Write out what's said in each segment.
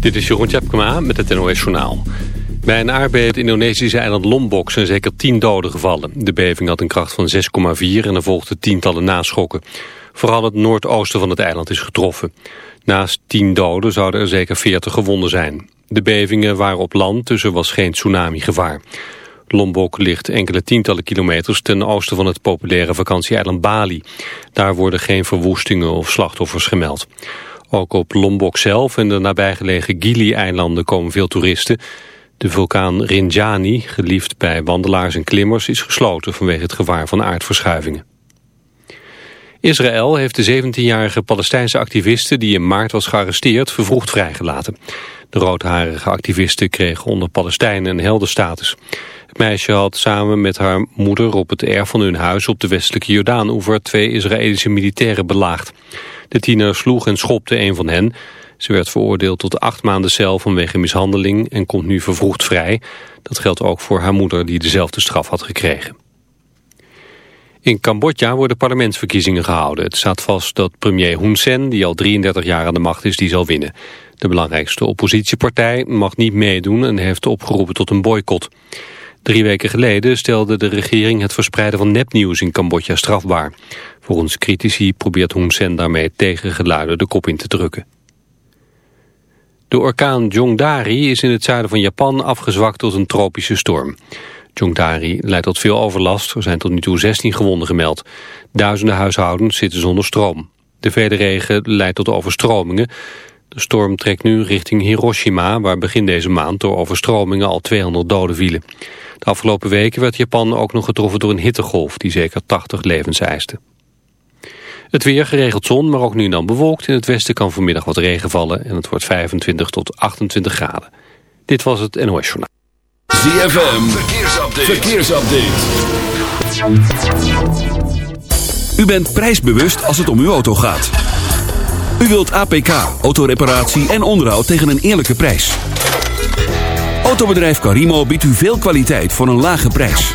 Dit is Jeroen Tjepkema met het NOS Journaal. Bij een aardbeving in het Indonesische eiland Lombok zijn zeker tien doden gevallen. De beving had een kracht van 6,4 en er volgden tientallen naschokken. Vooral het noordoosten van het eiland is getroffen. Naast tien doden zouden er zeker 40 gewonden zijn. De bevingen waren op land, dus er was geen tsunami-gevaar. Lombok ligt enkele tientallen kilometers ten oosten van het populaire vakantieeiland Bali. Daar worden geen verwoestingen of slachtoffers gemeld. Ook op Lombok zelf en de nabijgelegen Gili-eilanden komen veel toeristen. De vulkaan Rinjani, geliefd bij wandelaars en klimmers, is gesloten vanwege het gevaar van aardverschuivingen. Israël heeft de 17-jarige Palestijnse activiste die in maart was gearresteerd vervroegd vrijgelaten. De roodharige activiste kreeg onder Palestijnen een heldenstatus. Het meisje had samen met haar moeder op het erf van hun huis op de westelijke Jordaan-oever twee Israëlische militairen belaagd. De tiener sloeg en schopte een van hen. Ze werd veroordeeld tot acht maanden cel vanwege mishandeling en komt nu vervroegd vrij. Dat geldt ook voor haar moeder die dezelfde straf had gekregen. In Cambodja worden parlementsverkiezingen gehouden. Het staat vast dat premier Hun Sen, die al 33 jaar aan de macht is, die zal winnen. De belangrijkste oppositiepartij mag niet meedoen en heeft opgeroepen tot een boycott. Drie weken geleden stelde de regering het verspreiden van nepnieuws in Cambodja strafbaar. Volgens critici probeert Hun Sen daarmee tegengeluiden de kop in te drukken. De orkaan Jongdari is in het zuiden van Japan afgezwakt tot een tropische storm. Jongdari leidt tot veel overlast. Er zijn tot nu toe 16 gewonden gemeld. Duizenden huishoudens zitten zonder stroom. De vele regen leidt tot overstromingen. De storm trekt nu richting Hiroshima, waar begin deze maand door overstromingen al 200 doden vielen. De afgelopen weken werd Japan ook nog getroffen door een hittegolf die zeker 80 levens eiste. Het weer geregeld zon, maar ook nu en dan bewolkt. In het westen kan vanmiddag wat regen vallen en het wordt 25 tot 28 graden. Dit was het NOS Journaal. ZFM, verkeersupdate. verkeersupdate. U bent prijsbewust als het om uw auto gaat. U wilt APK, autoreparatie en onderhoud tegen een eerlijke prijs. Autobedrijf Carimo biedt u veel kwaliteit voor een lage prijs.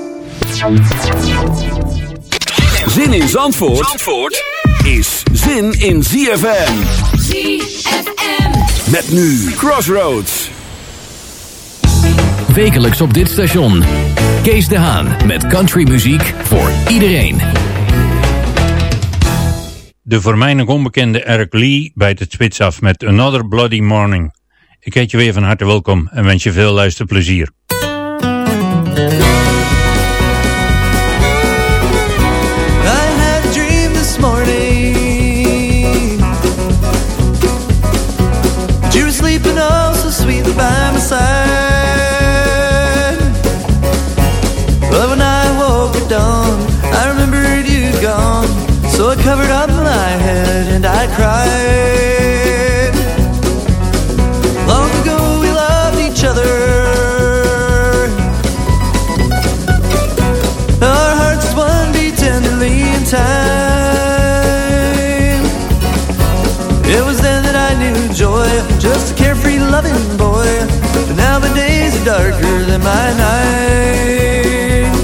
Zin in Zandvoort, Zandvoort is zin in ZFM. ZFM. Met nu Crossroads. Wekelijks op dit station. Kees de Haan met countrymuziek voor iedereen. De voor mij nog onbekende Eric Lee bijt het spits af met Another Bloody Morning. Ik heet je weer van harte welkom en wens je veel luisterplezier. Oh by my side. But when I woke at dawn, I remembered you'd gone. So I covered up my head and I cried. Darker than my nights.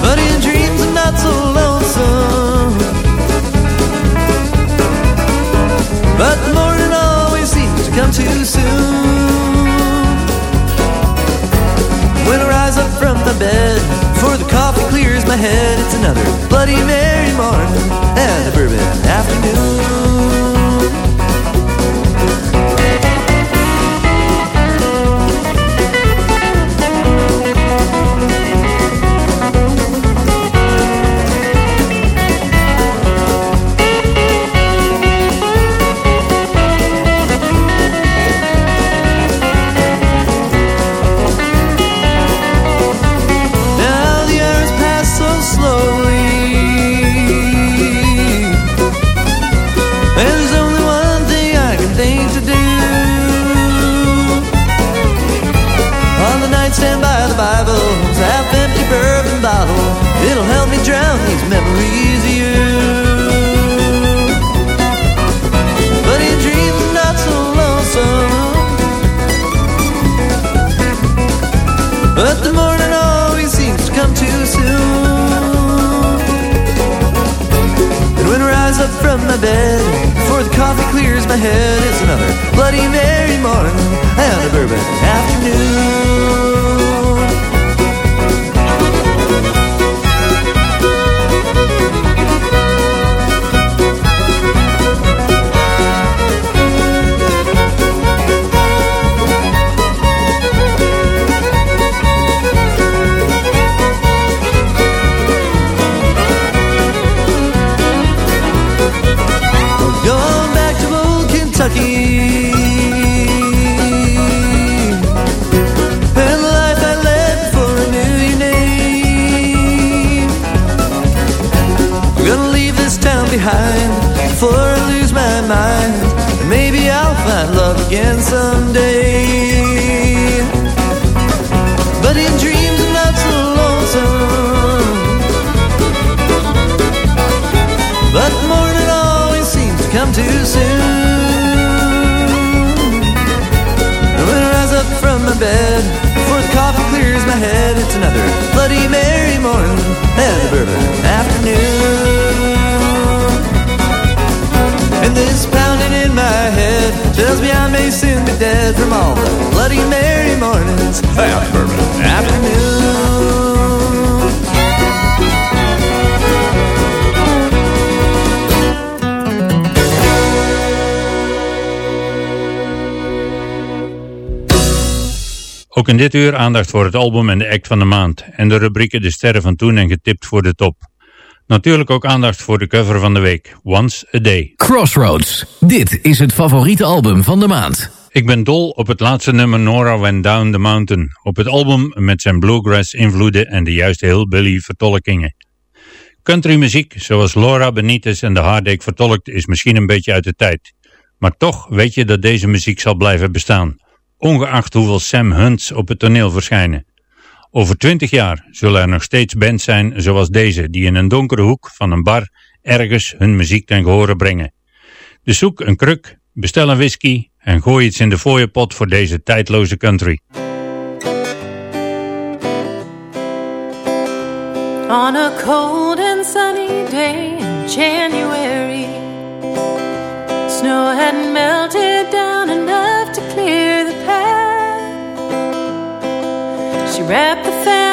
But in dreams I'm not so lonesome. But the morning always seems to come too soon. When I rise up from the bed, before the coffee clears my head, it's another Bloody Mary morning and a bourbon afternoon. And a bourbon afternoon. Ook in dit uur aandacht voor het album en de act van de maand. En de rubrieken De Sterren van Toen en Getipt voor de Top. Natuurlijk ook aandacht voor de cover van de week. Once a Day. Crossroads. Dit is het favoriete album van de maand. Ik ben dol op het laatste nummer Nora Went Down the Mountain. Op het album met zijn bluegrass invloeden en de juiste hillbilly vertolkingen. Countrymuziek, zoals Laura Benitez en de Hardake vertolkt, is misschien een beetje uit de tijd. Maar toch weet je dat deze muziek zal blijven bestaan. Ongeacht hoeveel Sam Hunts op het toneel verschijnen. Over twintig jaar zullen er nog steeds bands zijn zoals deze, die in een donkere hoek van een bar ergens hun muziek ten gehore brengen. Dus zoek een kruk, bestel een whisky en gooi iets in de fooiepot voor deze tijdloze country. On a cold and sunny day in January, snow had melted down Wrapped the family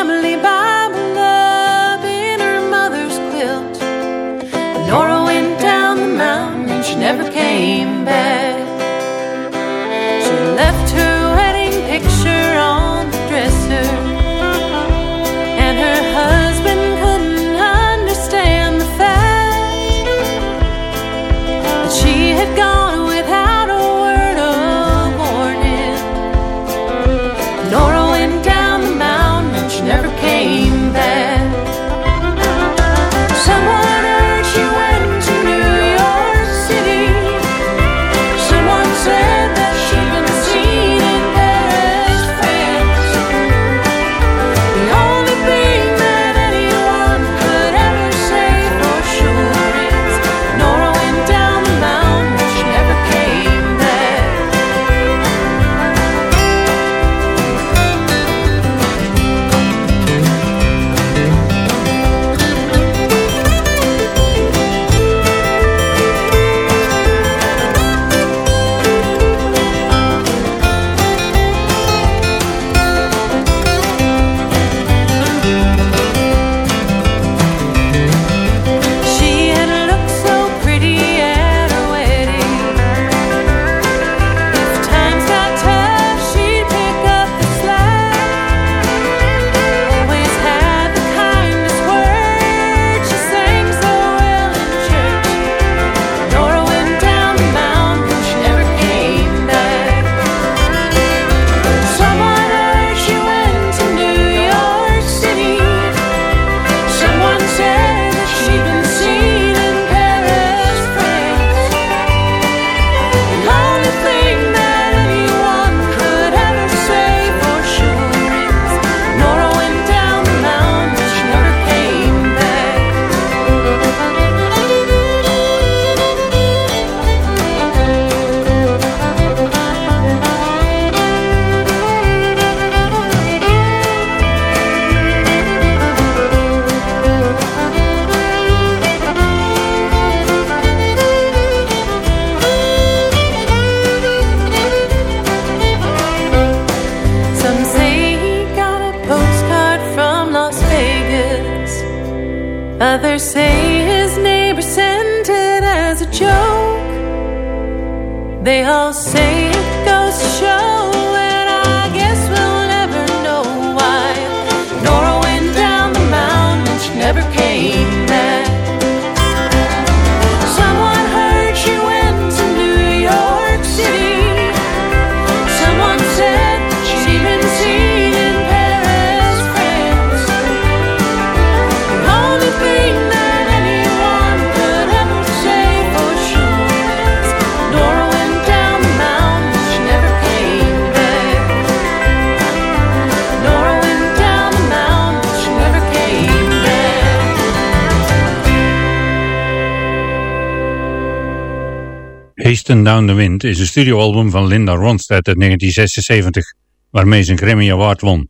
Hasten Down the Wind is een studioalbum van Linda Ronstadt uit 1976, waarmee ze een Grammy Award won.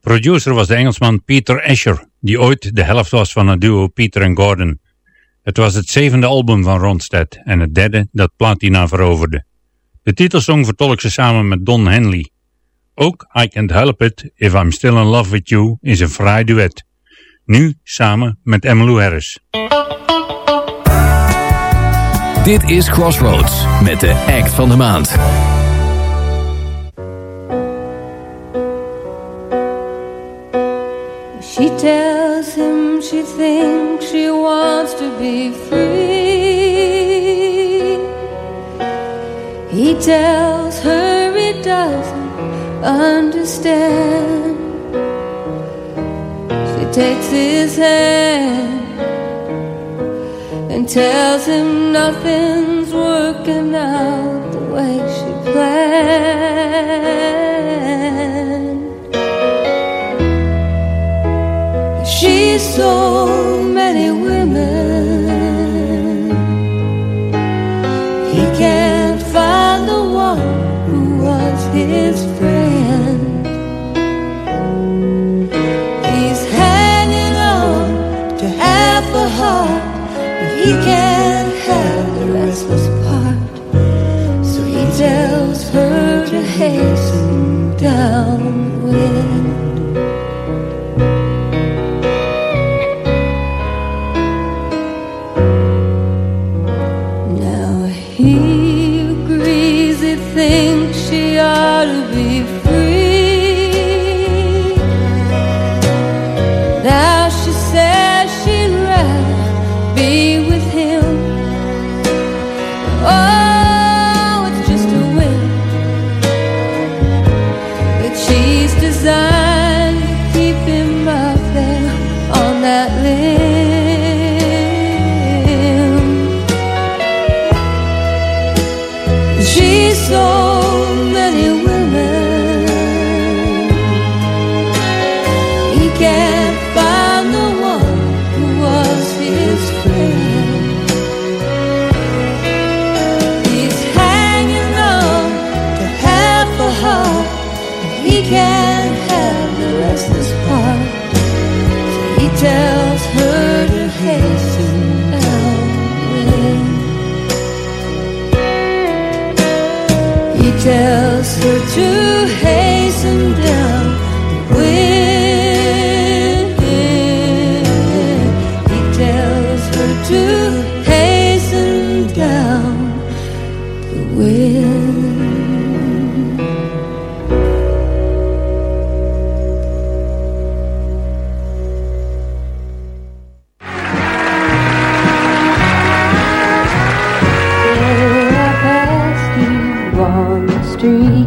Producer was de Engelsman Peter Asher, die ooit de helft was van het duo Peter en Gordon. Het was het zevende album van Ronstadt en het derde dat platina veroverde. De titelsong vertolkt ze samen met Don Henley. Ook I Can't Help It If I'm Still in Love With You is een fraai duet. Nu samen met Emmylou Harris. Dit is Crossroads met de act van de maand. She tells him she thinks she wants to be free. He tells her he doesn't understand. She takes his hand and tells him nothing's working out the way she planned. She's so many women. But street,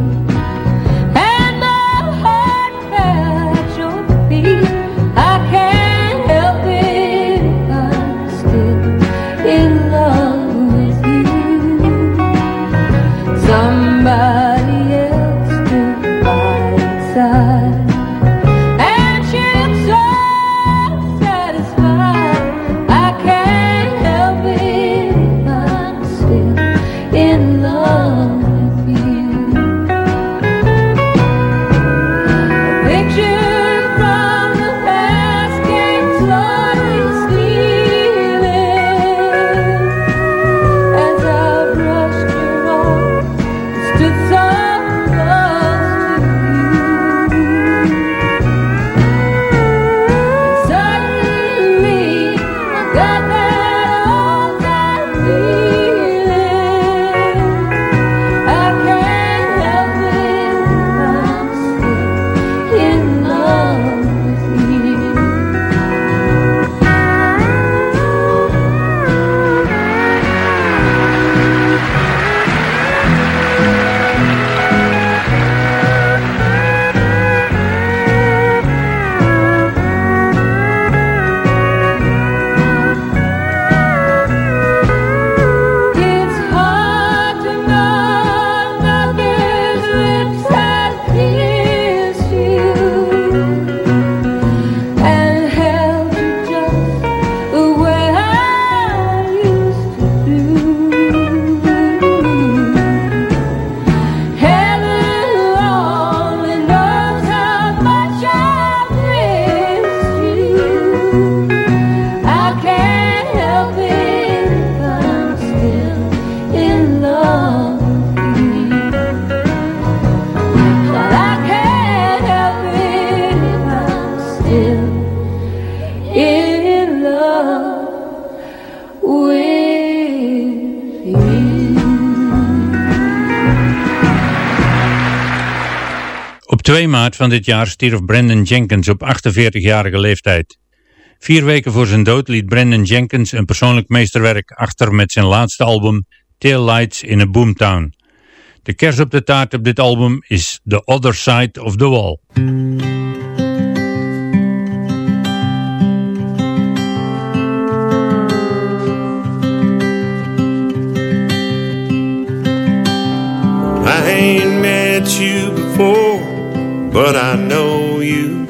van dit jaar stierf Brandon Jenkins op 48-jarige leeftijd. Vier weken voor zijn dood liet Brandon Jenkins een persoonlijk meesterwerk achter met zijn laatste album Tail Lights in a Boomtown. De kers op de taart op dit album is The Other Side of the Wall. But I know you.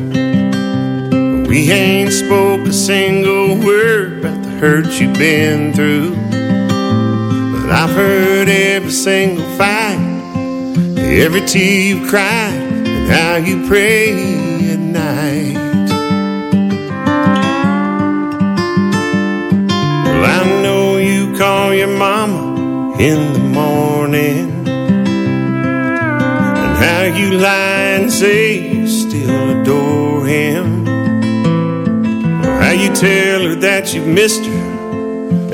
We ain't spoke a single word about the hurt you've been through. But I've heard every single fight, every tear you cried, and how you pray at night. Well, I know you call your mama in the morning you lie and say you still adore him. How you tell her that you've missed her.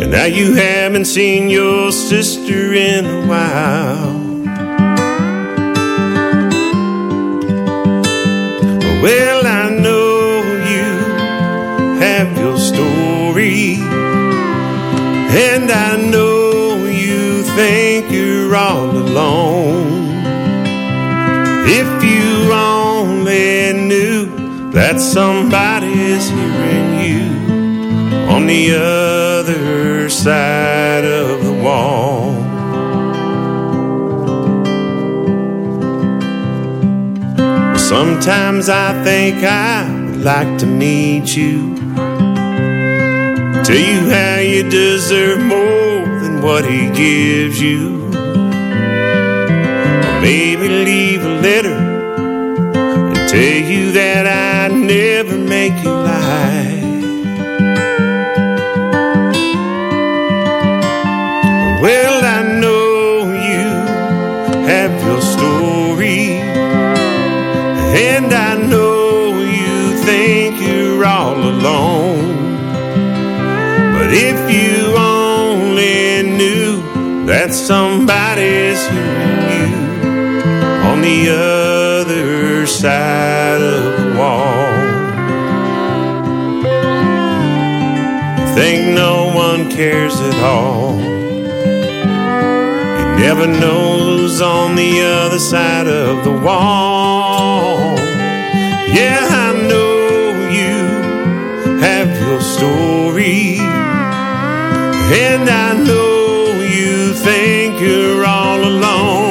And how you haven't seen your sister in a while. Well, I know you have your story. And I know you think you're all alone. If you only knew that somebody's hearing you on the other side of the wall. Sometimes I think I would like to meet you. Tell you how you deserve more than what he gives you. Maybe leave a letter and tell you that I never make you lie. Well, I know you have your story, and I know you think you're all alone. But if you only knew that somebody's you on the other side of the wall, think no one cares at all. You never know who's on the other side of the wall. Yeah, I know you have your story, and I know you think you're all alone.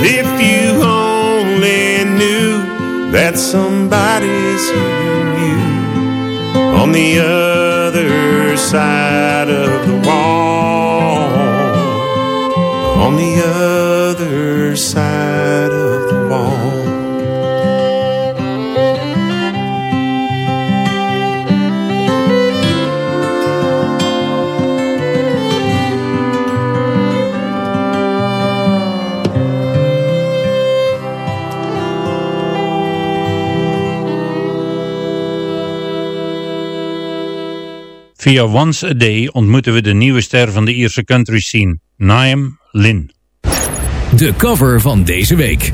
But if you only knew that somebody's hearing you on the other side of the wall, on the other side of the wall. Via Once a Day ontmoeten we de nieuwe ster van de Ierse country scene, Niam Lynn. De cover van deze week.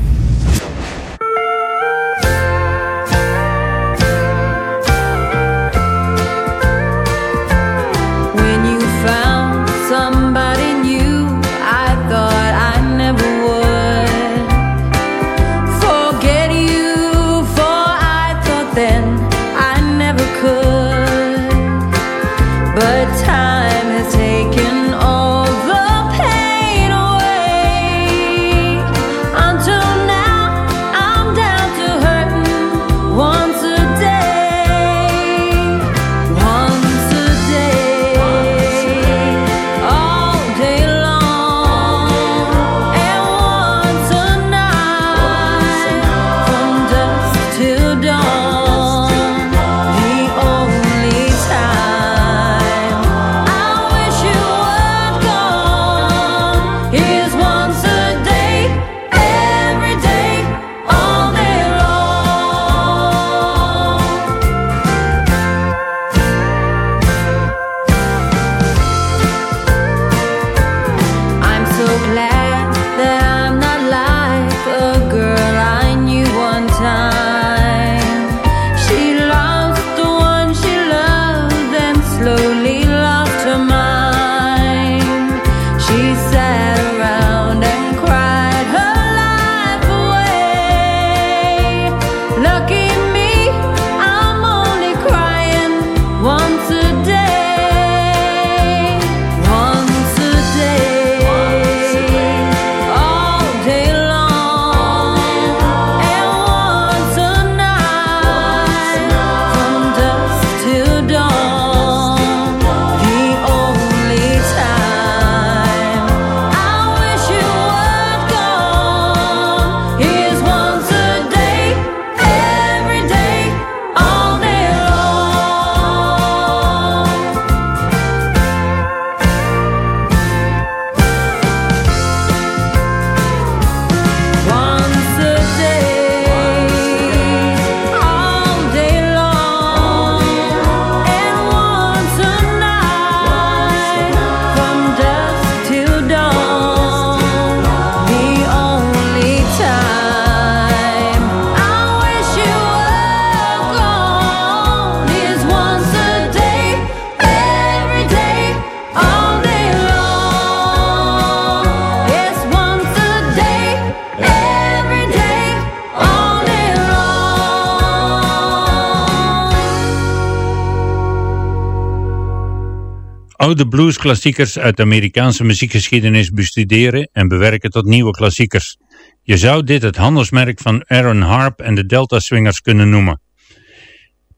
Oude bluesklassiekers uit de Amerikaanse muziekgeschiedenis bestuderen en bewerken tot nieuwe klassiekers. Je zou dit het handelsmerk van Aaron Harp en de Delta Swingers kunnen noemen.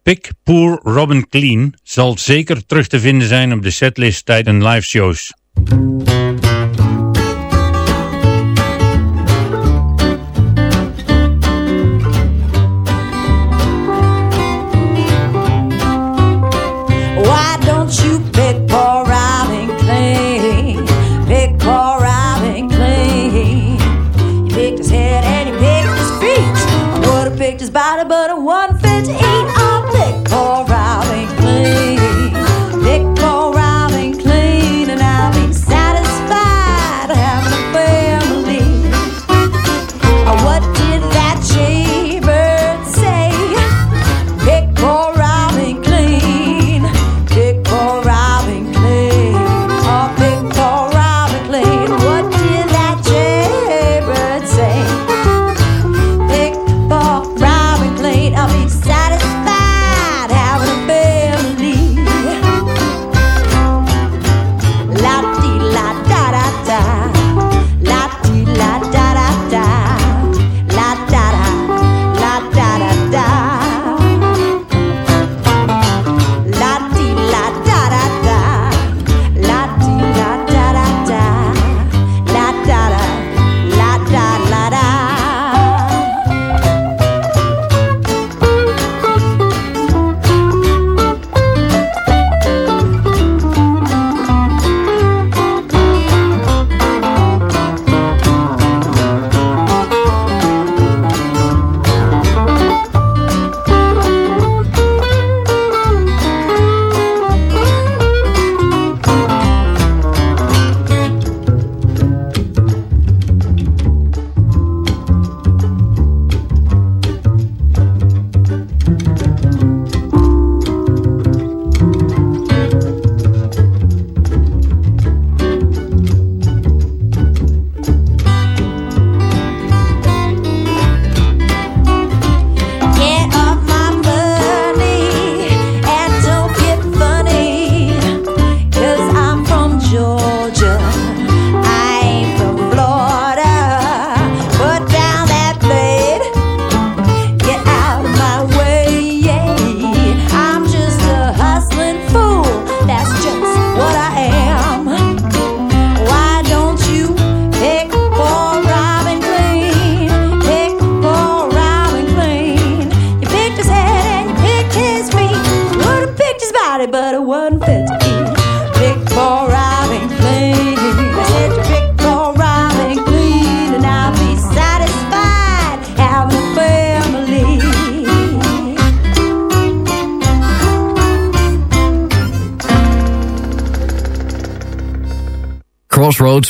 Pick Poor Robin Clean zal zeker terug te vinden zijn op de setlist tijdens live shows.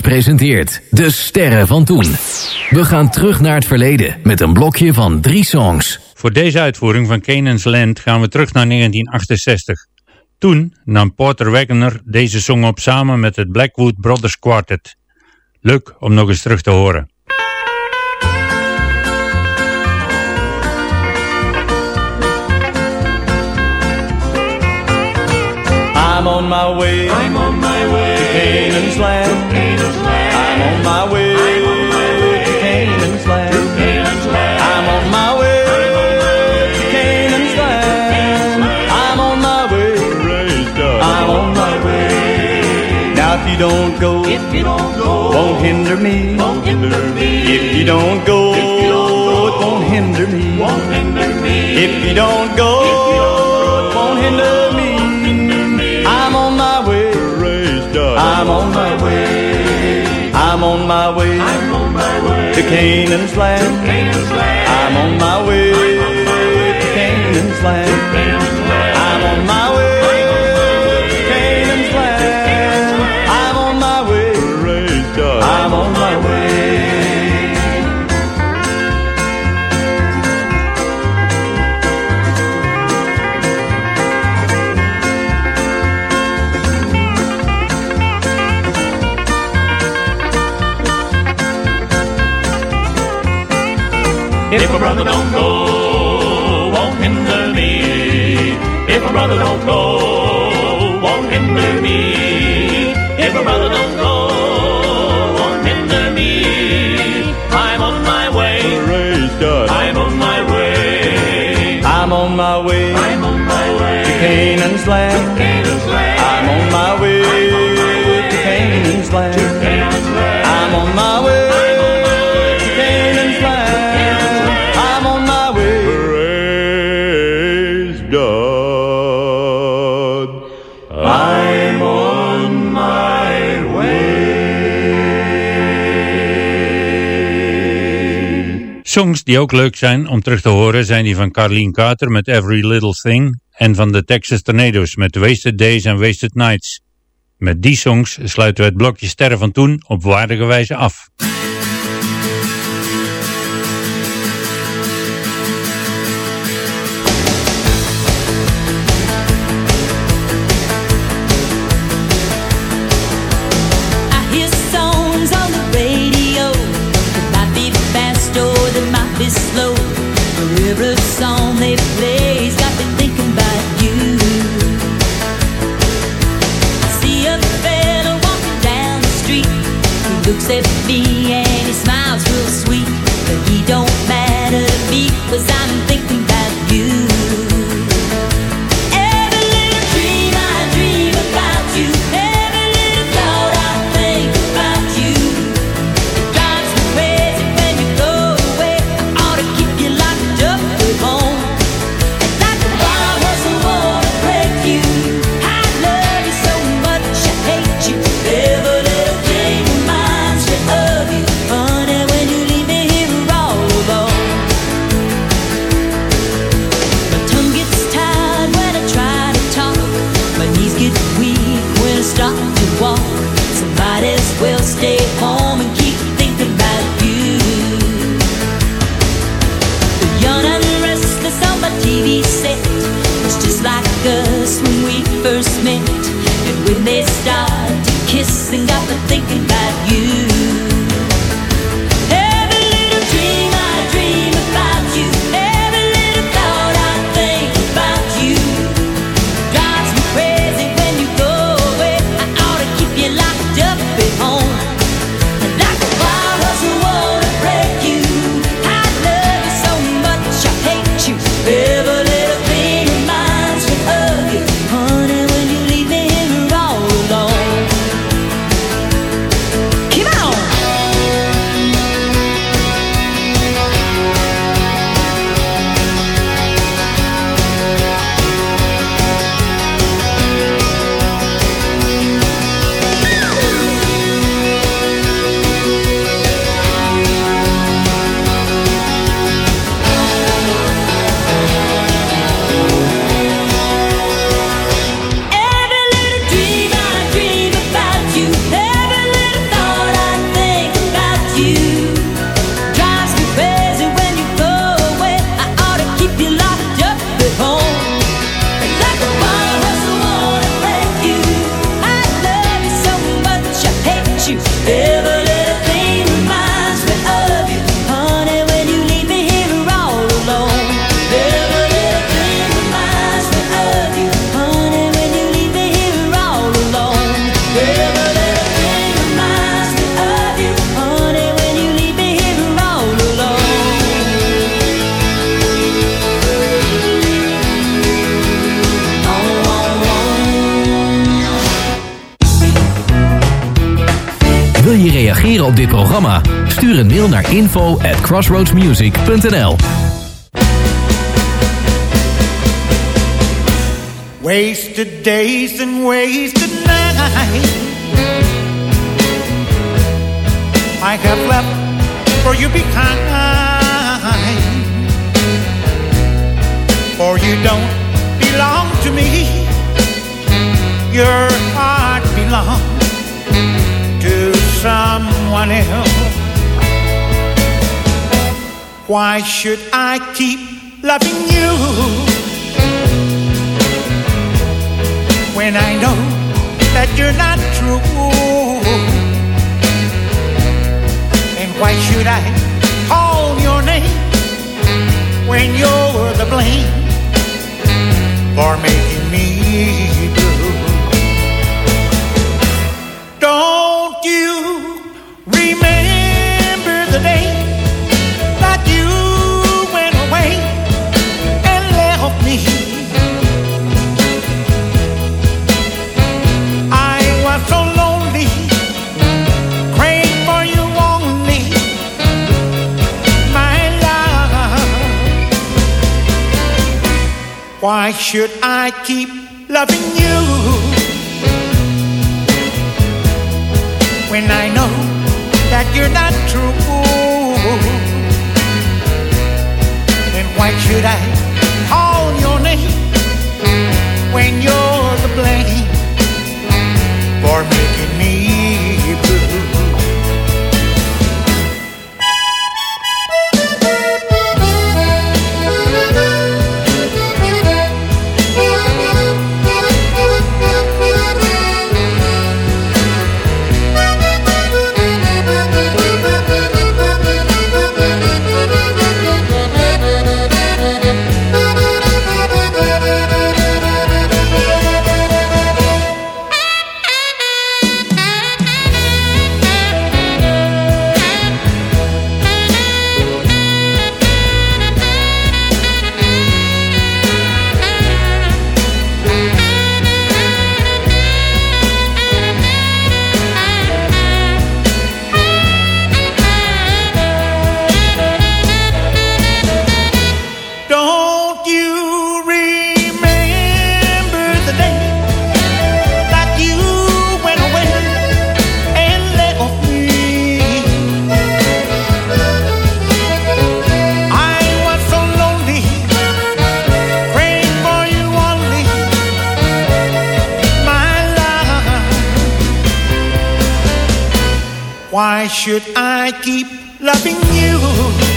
Presenteert De Sterren van Toen. We gaan terug naar het verleden met een blokje van drie songs. Voor deze uitvoering van Canaan's Land gaan we terug naar 1968. Toen nam Porter Wagoner deze song op samen met het Blackwood Brothers Quartet. Leuk om nog eens terug te horen. I'm on my way. I'm on my way Canaan's land. I'm on my way to Canaan's land. I'm on my way to Canaan's land. I'm on my way. I'm on my way. Now if you don't go, if you don't go, won't hinder me. Won't hinder me. If you don't go, it won't hinder me. Won't hinder me. If you don't go, my way to Canaan's land. I'm on my way way. I'm on my way to Canaan's land. To Canaan's land. I'm on my way to Canaan's land. To Canaan's land. I'm on my Songs die ook leuk zijn om terug te horen zijn die van Carleen Carter met Every Little Thing en van de Texas Tornadoes met Wasted Days en Wasted Nights. Met die songs sluiten we het blokje Sterren van Toen op waardige wijze af. programma? Stuur een mail naar info at crossroadsmusic.nl Wasted days and wasted nights. I have left for you behind. For you don't belong to me. Your heart belongs someone else. Why should I keep loving you when I know that you're not true? And why should I call your name when you're the blame for making me? Why should I keep loving you when I know that you're not true? Then why should I? should I keep loving you?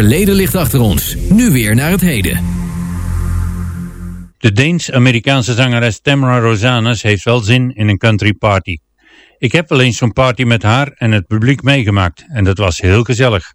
verleden ligt achter ons. Nu weer naar het heden. De Deens-Amerikaanse zangeres Tamara Rosanes heeft wel zin in een country party. Ik heb wel eens zo'n party met haar en het publiek meegemaakt en dat was heel gezellig.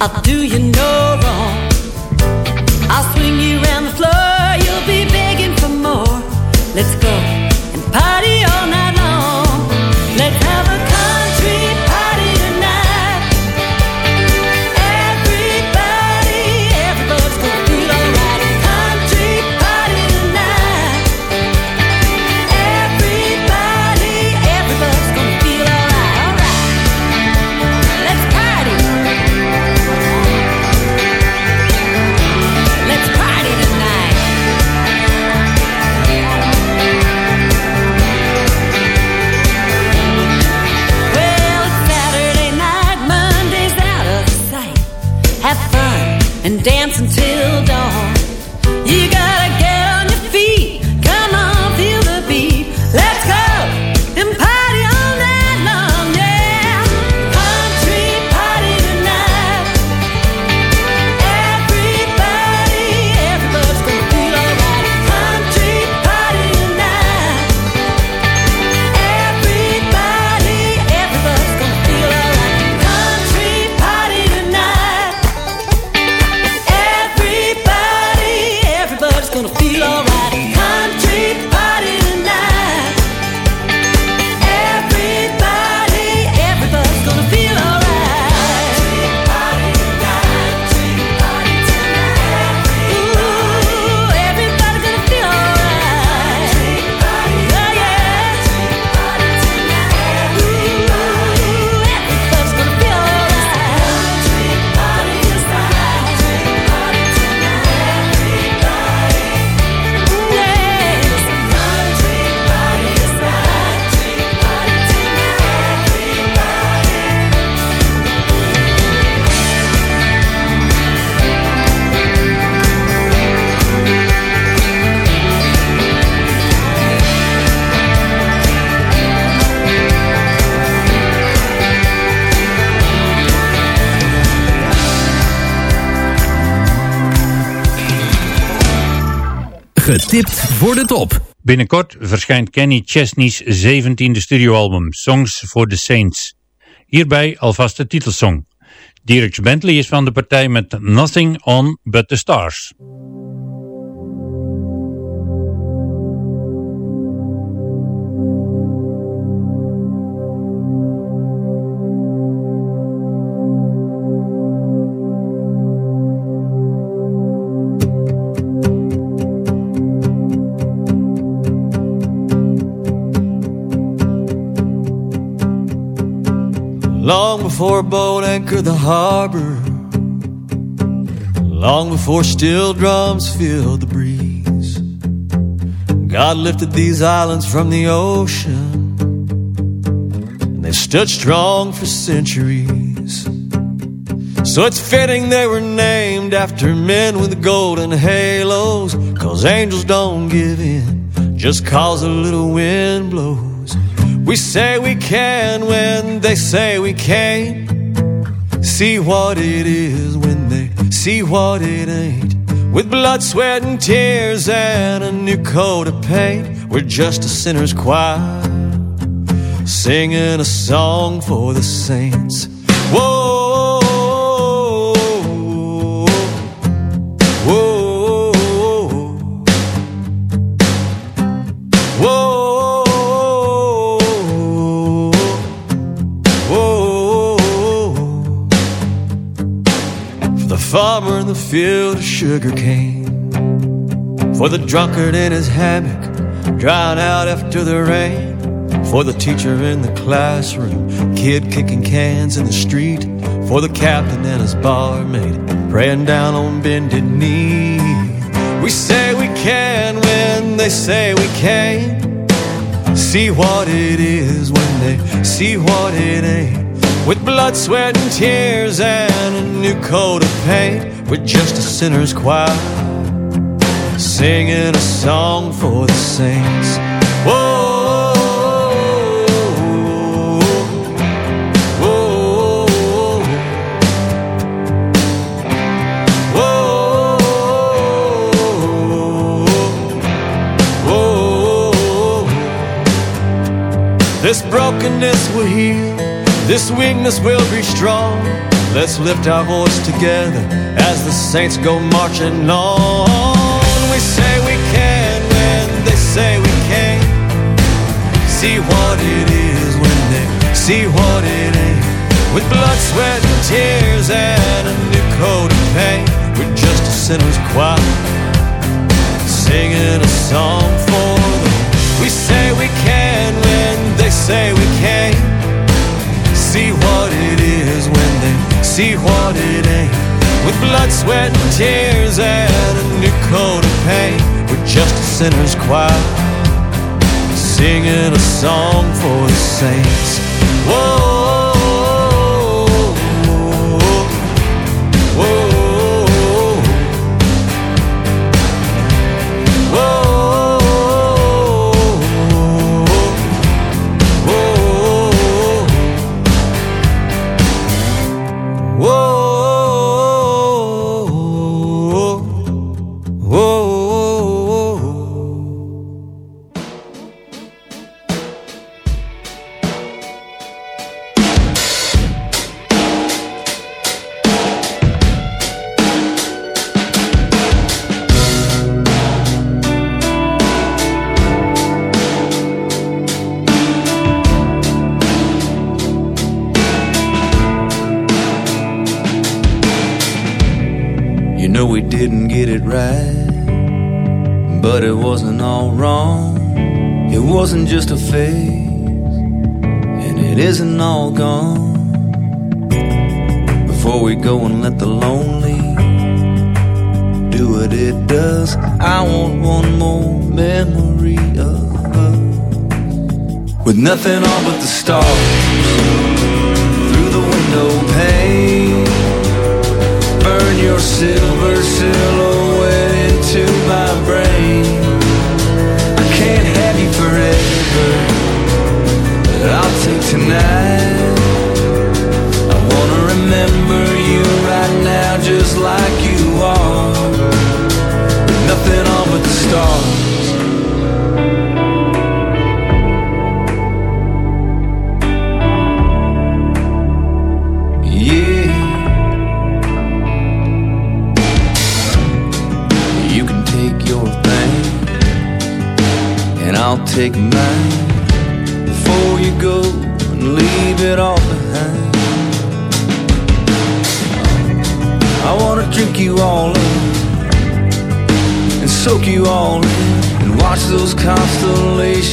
Do you know? Getipt voor de top. Binnenkort verschijnt Kenny Chesney's 17e studioalbum Songs for the Saints. Hierbij alvast de titelsong. Dierks Bentley is van de partij met Nothing on But the Stars. Long before a boat anchored the harbor, long before steel drums filled the breeze, God lifted these islands from the ocean, and they stood strong for centuries. So it's fitting they were named after men with golden halos, cause angels don't give in just cause a little wind blows. We say we can when they say we can't. See what it is when they see what it ain't. With blood, sweat, and tears and a new coat of paint, we're just a sinner's choir singing a song for the saints. Whoa, farmer in the field of sugar cane, for the drunkard in his hammock, drying out after the rain, for the teacher in the classroom, kid kicking cans in the street, for the captain and his barmaid, praying down on bended knee. We say we can when they say we can't. See what it is when they see what it ain't. With blood, sweat, and tears and a new coat of paint, we're just a sinner's choir singing a song for the saints. Whoa, whoa, whoa. This brokenness will heal, this weakness will be strong. Let's lift our voice together as the saints go marching on. We say we can when they say we can't. See what it is when they see what it ain't. With blood, sweat, and tears and a new coat of paint, we're just a sinner's choir singing a song for them. We say we can when they say we can't. See what it ain't. With blood, sweat, and tears and a new coat of paint, we're just a sinner's choir singing a song for the saints. Whoa. Wasn't just a phase, and it isn't all gone. Before we go and let the lonely do what it does, I want one more memory of us with nothing on but the stars through the window pane. Burn your silver silhouette into my brain. Tonight. I wanna remember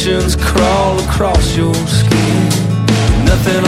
emotions crawl across your skin. Nothing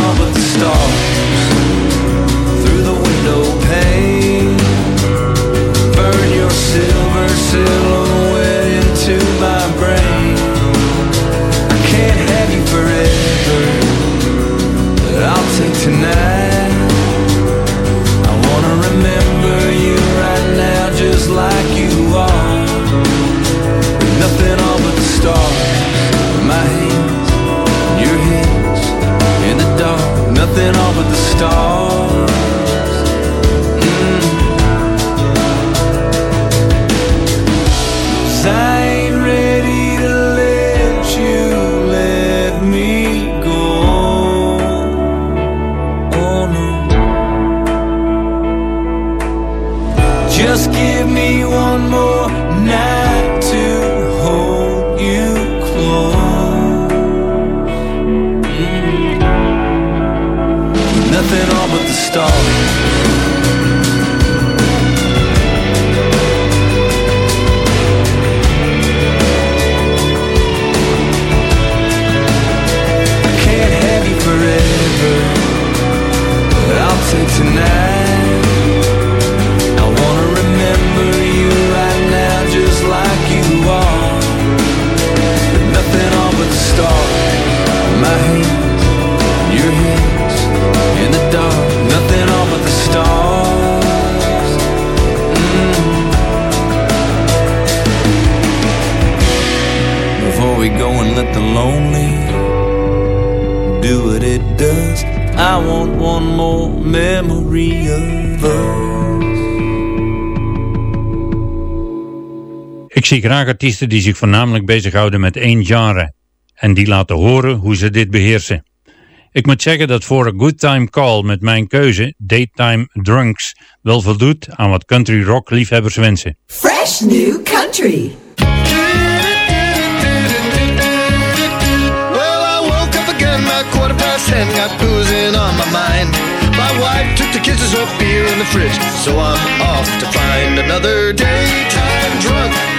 zie graag artiesten die zich voornamelijk bezighouden met één genre en die laten horen hoe ze dit beheersen. Ik moet zeggen dat voor A Good Time Call met mijn keuze Daytime Drunks wel voldoet aan wat country rock liefhebbers wensen. Fresh New Country Well, I woke up again by quarter past ten, got boozing on my mind. My wife took the kisses of beer in the fridge, so I'm off to find another daytime drunk.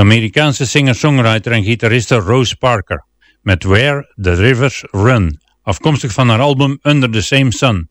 Amerikaanse singer-songwriter en gitariste Rose Parker met Where the Rivers Run, afkomstig van haar album Under the Same Sun.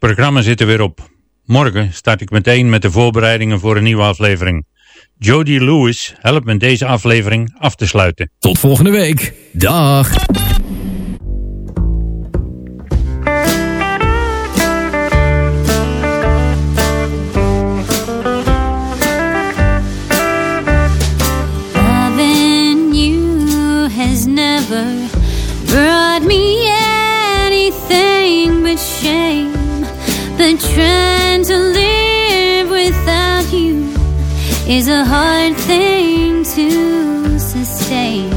programma zit er weer op. Morgen start ik meteen met de voorbereidingen voor een nieuwe aflevering. Jody Lewis helpt me deze aflevering af te sluiten. Tot volgende week. Dag. is a hard thing to sustain.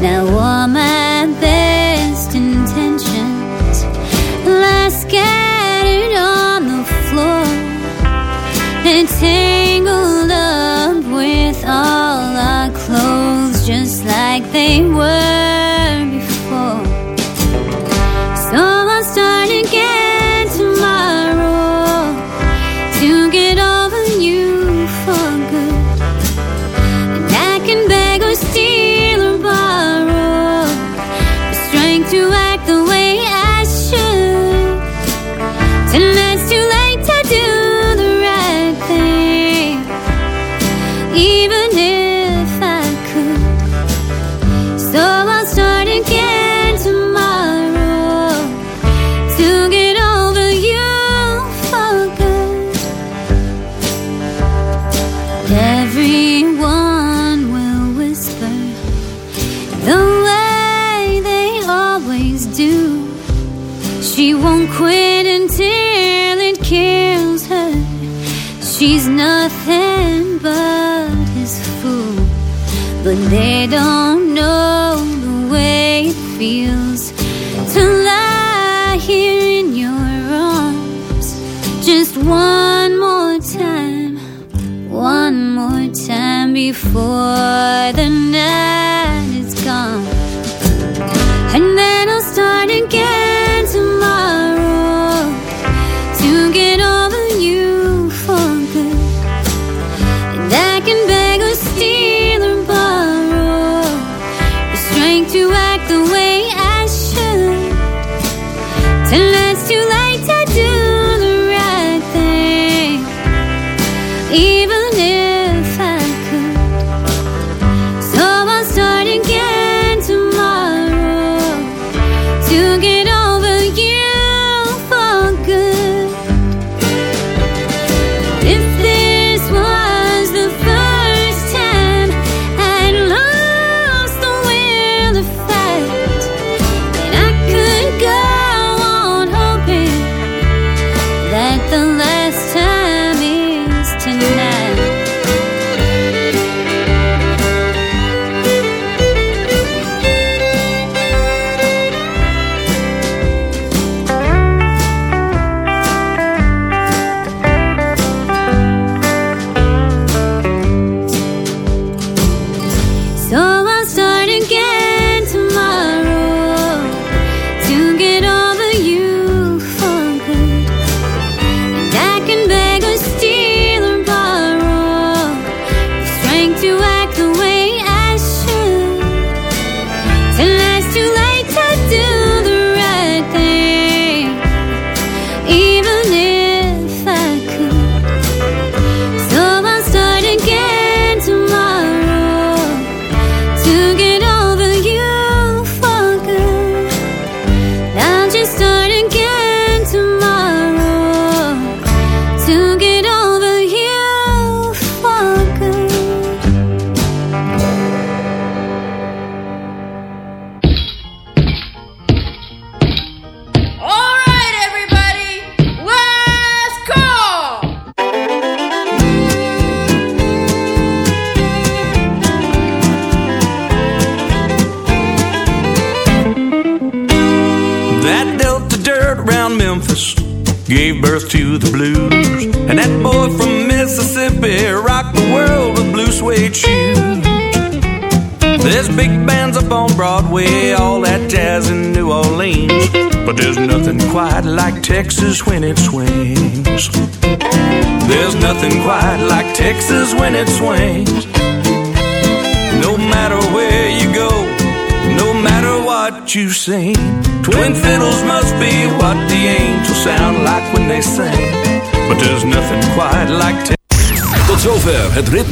Now, all my best intentions lie scattered on the floor and tangled up with all our clothes, just like they were. won't quit until it kills her. She's nothing but his fool, but they don't know the way it feels.